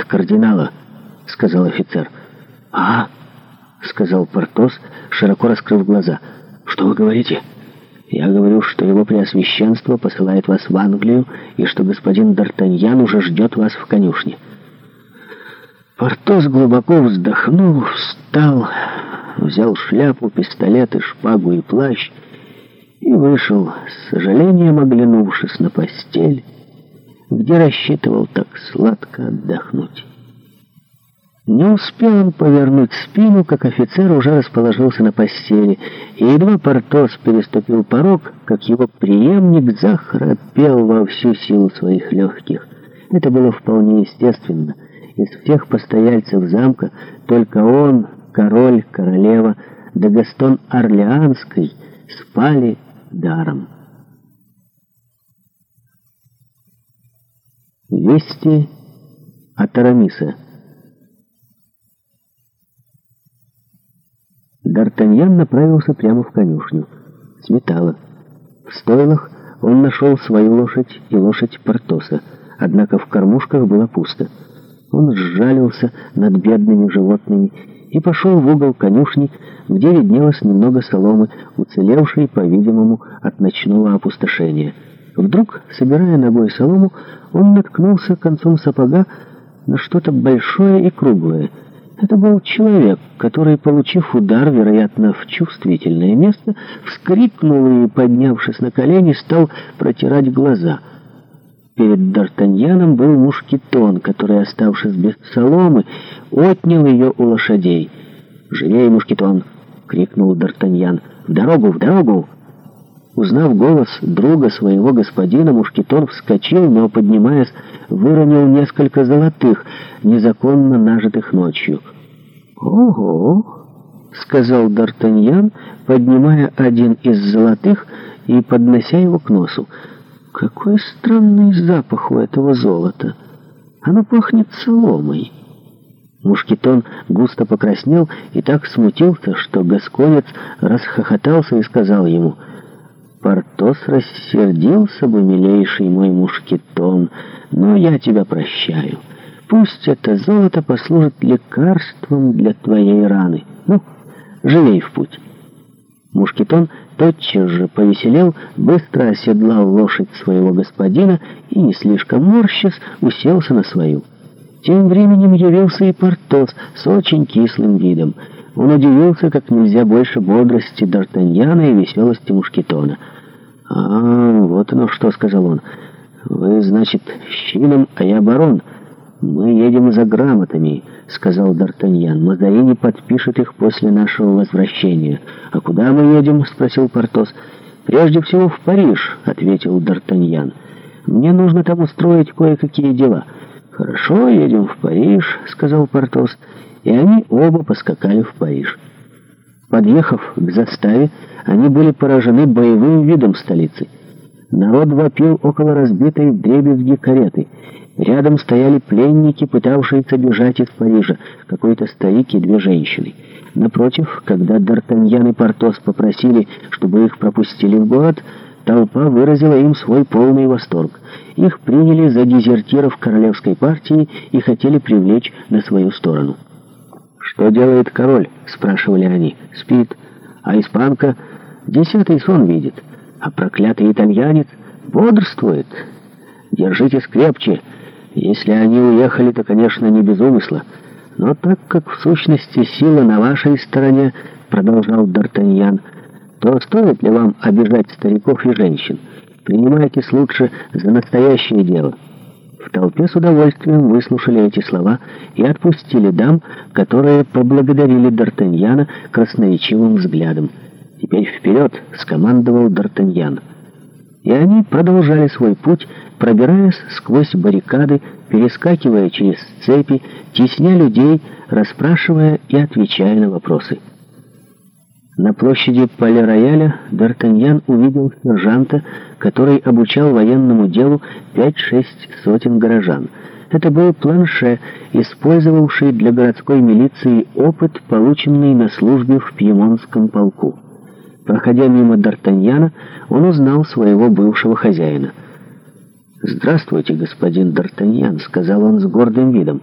от кардинала», — сказал офицер. «А?» — сказал Портос, широко раскрыв глаза. «Что вы говорите?» «Я говорю, что его преосвященство посылает вас в Англию и что господин Д'Артаньян уже ждет вас в конюшне». Портос глубоко вздохнул, встал, взял шляпу, пистолет и шпагу и плащ и вышел, с сожалением оглянувшись на постель, где рассчитывал так сладко отдохнуть. Не успел он повернуть спину, как офицер уже расположился на постели, и едва Портос переступил порог, как его преемник захрапел во всю силу своих легких. Это было вполне естественно. Из всех постояльцев замка только он, король, королева, да Гастон Орлеанский спали даром. Вести от Арамиса. Д'Артаньян направился прямо в конюшню. Сметало. В стойлах он нашел свою лошадь и лошадь Портоса, однако в кормушках было пусто. Он сжалился над бедными животными и пошел в угол конюшни, где виднелось немного соломы, уцелевшей, по-видимому, от ночного опустошения. Вдруг, собирая ногой солому, он наткнулся концом сапога на что-то большое и круглое. Это был человек, который, получив удар, вероятно, в чувствительное место, вскрикнул и, поднявшись на колени, стал протирать глаза. Перед Д'Артаньяном был мушкетон, который, оставшись без соломы, отнял ее у лошадей. «Живее, мушкетон!» — крикнул Д'Артаньян. «В дорогу, в дорогу!» Узнав голос друга своего господина, Мушкетон вскочил, но, поднимаясь, выронил несколько золотых, незаконно нажитых ночью. «Ого!» — сказал Д'Артаньян, поднимая один из золотых и поднося его к носу. «Какой странный запах у этого золота! Оно пахнет соломой!» Мушкетон густо покраснел и так смутился, что Гасконец расхохотался и сказал ему — Портос рассердился бы, милейший мой мушкетон, но я тебя прощаю. Пусть это золото послужит лекарством для твоей раны. Ну, живей в путь. Мушкетон тотчас же повеселел, быстро оседлал лошадь своего господина и, не слишком морщис, уселся на свою. Тем временем явился и Портос с очень кислым видом. Он удивился как нельзя больше бодрости Д'Артаньяна и веселости Мушкетона. «А, вот оно что», — сказал он. «Вы, значит, щином, а я барон. Мы едем за грамотами», — сказал Д'Артаньян. «Мазарини подпишет их после нашего возвращения». «А куда мы едем?» — спросил Портос. «Прежде всего в Париж», — ответил Д'Артаньян. «Мне нужно там устроить кое-какие дела». «Хорошо, едем в Париж», — сказал Портос, и они оба поскакали в Париж. Подъехав к заставе, они были поражены боевым видом столицы. Народ вопил около разбитой дребезги кареты. Рядом стояли пленники, пытавшиеся бежать из Парижа, какой-то старик и две женщины. Напротив, когда Д'Артаньян и Портос попросили, чтобы их пропустили в город, Толпа выразила им свой полный восторг. Их приняли за дезертиров королевской партии и хотели привлечь на свою сторону. «Что делает король?» — спрашивали они. «Спит. А испанка? Десятый сон видит. А проклятый итальянец бодрствует. Держитесь крепче. Если они уехали, то, конечно, не без умысла. Но так как в сущности сила на вашей стороне, — продолжал Д'Артаньян, — то стоит ли вам обижать стариков и женщин? Принимайтесь лучше за настоящее дело». В толпе с удовольствием выслушали эти слова и отпустили дам, которые поблагодарили Д'Артаньяна красноречивым взглядом. «Теперь вперед!» — скомандовал Д'Артаньян. И они продолжали свой путь, пробираясь сквозь баррикады, перескакивая через цепи, тесня людей, расспрашивая и отвечая на вопросы. На площади Пале-Рояля Д'Артаньян увидел сержанта, который обучал военному делу 5-6 сотен горожан. Это был планше, использовавший для городской милиции опыт, полученный на службе в Пьемонском полку. Проходя мимо Д'Артаньяна, он узнал своего бывшего хозяина. «Здравствуйте, господин Д'Артаньян», — сказал он с гордым видом.